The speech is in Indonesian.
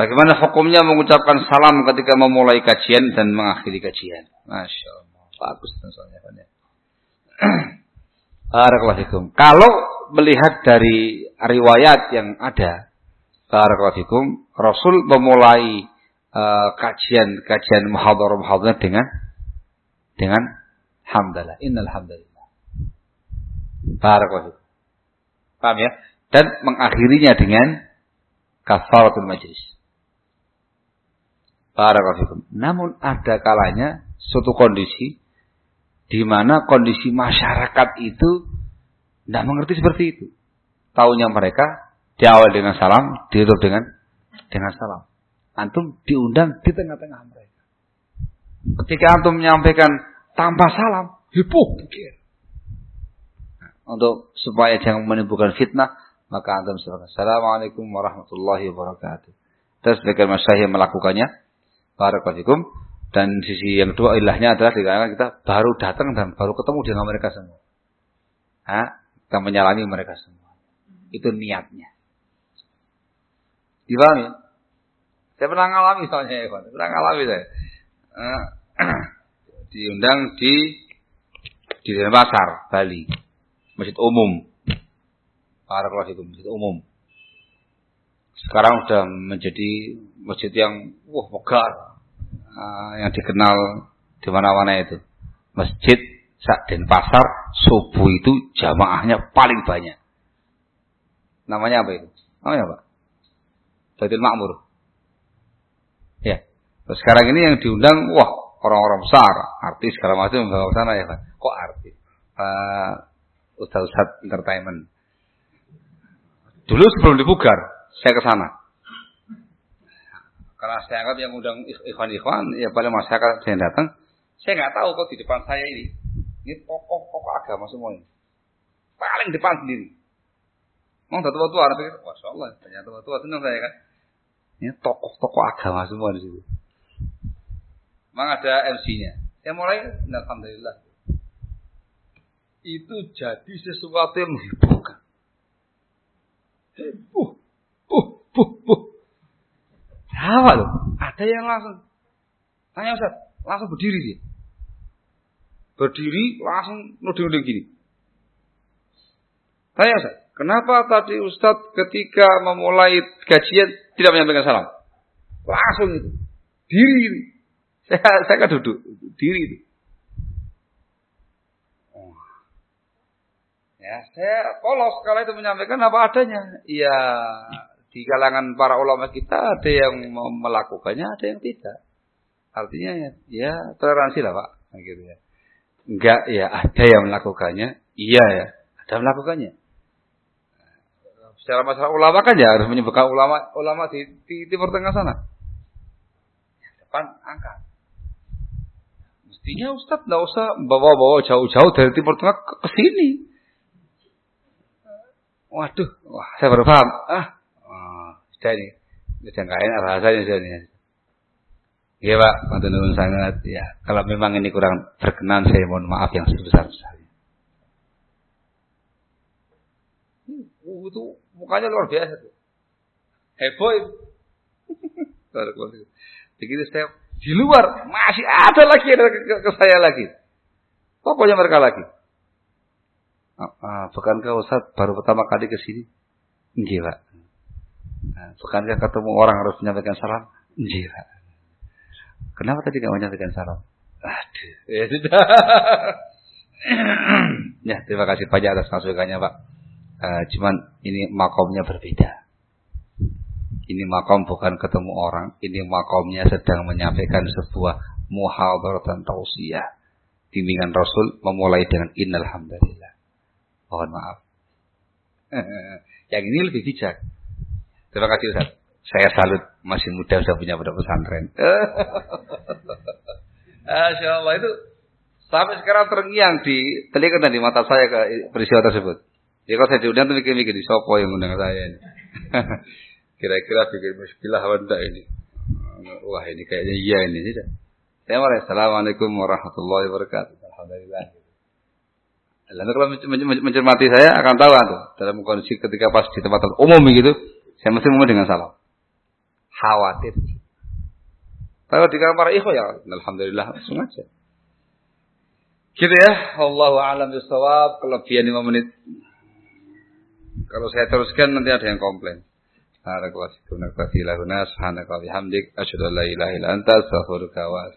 Bagaimana hukumnya mengucapkan salam ketika memulai kajian dan mengakhiri kajian? Masya Allah. Bagus soalnya. Barakallahu Kalau melihat dari riwayat yang ada, Barakallahu Rasul memulai uh, kajian kajian muhadharah muhadharah dengan dengan hamdalah. Innal hamdalillah. Barakallahu Paham ya? Dan mengakhirinya dengan kafaratul majlis. Barakallahu Namun ada kalanya suatu kondisi di mana kondisi masyarakat itu tidak mengerti seperti itu. Tahunya mereka diawal dengan salam, ditutup dengan dengan salam. Antum diundang di tengah-tengah mereka. Ketika antum menyampaikan tanpa salam, heboh pikir. Nah, untuk supaya jangan menimbulkan fitnah, maka antum sampaikan Assalamualaikum warahmatullahi wabarakatuh. Terus sebagian masyayikh melakukannya. Barakallahu dan sisi yang kedua ilahnya adalah dikarenakan kita baru datang dan baru ketemu dengan mereka semua. Hah? Kita menyalami mereka semua. Itu niatnya. Dipahami? Saya pernah ngalami soalnya ya, Pernah ngalami saya. Diundang di di pasar Bali. Masjid umum. Para kelas itu masjid umum. Sekarang sudah menjadi masjid yang wah megah, uh, yang dikenal di mana-mana itu. Masjid dan pasar subuh itu jamaahnya paling banyak. Namanya apa itu? Namanya apa? Baitul Makmur. Ya. Terus sekarang ini yang diundang, wah orang-orang besar, artis segala macam ke sana ya Pak. Kok artis? Uh, Ustaz Ustaz Entertainment. Dulu sebelum dibugar, saya ke sana. Karena saya anggap yang undang ikhwan-ikhwan, ya paling masyarakat yang datang, saya nggak tahu kok di depan saya ini. Ini tokoh-tokoh agama semua ini. Paling depan sendiri. Mau tua-tua, tapi Masya Allah, banyak tua-tua, senang saya kan. Ini tokoh-tokoh agama semua di situ. Memang ada MC-nya. Saya mulai, Alhamdulillah. Itu jadi sesuatu yang menghiburkan. Heboh, buh, buh, buh. Apa loh? Ada yang langsung tanya Ustaz, langsung berdiri dia. Berdiri langsung nuding-nuding gini. Tanya Ustaz, kenapa tadi Ustaz ketika memulai kajian tidak menyampaikan salam? Langsung itu. Diri. Saya saya kan duduk, diri itu. Ya, saya polos kalau itu menyampaikan apa adanya. Iya, di kalangan para ulama kita ada yang melakukannya, ada yang tidak. Artinya ya, ya toleransi lah Pak. Nah, gitu ya. Enggak ya ada yang melakukannya, iya ya, ada yang melakukannya. Secara masalah ulama kan ya harus menyebutkan ulama ulama di, di timur tengah sana. Depan angkat. Mestinya Ustadz tidak usah bawa-bawa jauh-jauh dari timur tengah ke sini. Waduh, wah saya baru paham. Ah, nggak enak rasanya ini. Iya Pak, matur sangat. Ya, kalau memang ini kurang berkenan, saya mohon maaf yang sebesar-besarnya. Uh, itu mukanya luar biasa tuh. Heboh itu. Begitu saya di luar masih ada lagi ada ke, saya lagi. Pokoknya mereka lagi. Ah, ah, bukankah Ustaz baru pertama kali ke sini? Enggak. Nah, bukankah ketemu orang harus menyampaikan salam? Iya. Kenapa tadi nggak menyampaikan salam? Aduh, ya sudah. ya, terima kasih banyak atas masukannya Pak. Uh, cuman ini makomnya berbeda. Ini makom bukan ketemu orang, ini makomnya sedang menyampaikan sebuah dan tausiah. Bimbingan Rasul memulai dengan innal hamdalillah. Mohon maaf. Yang ini lebih bijak. Terima kasih Ustaz. Saya salut masih muda sudah punya pondok pesantren. Masya Allah itu sampai sekarang terngiang di telinga dan di mata saya ke peristiwa tersebut. Ya kalau saya diundang tuh mikir-mikir di sopo yang undang saya ini. Kira-kira pikir muskilah wanda ini. Wah ini kayaknya iya ini. Saya mulai Assalamualaikum warahmatullahi wabarakatuh. Alhamdulillah. Lalu kalau mencermati saya akan tahu tuh dalam kondisi ketika pas di tempat umum begitu saya mesti ngomong dengan salam. khawatir. Kalau di kamar ikhwan ya alhamdulillah langsung aja. Gitu ya, Allah alam bisawab, kelebihan 5 menit. Kalau saya teruskan nanti ada yang komplain. Barakallahu fiikum wa subhanaka wa bihamdik asyhadu an la ilaha illa anta astaghfiruka wa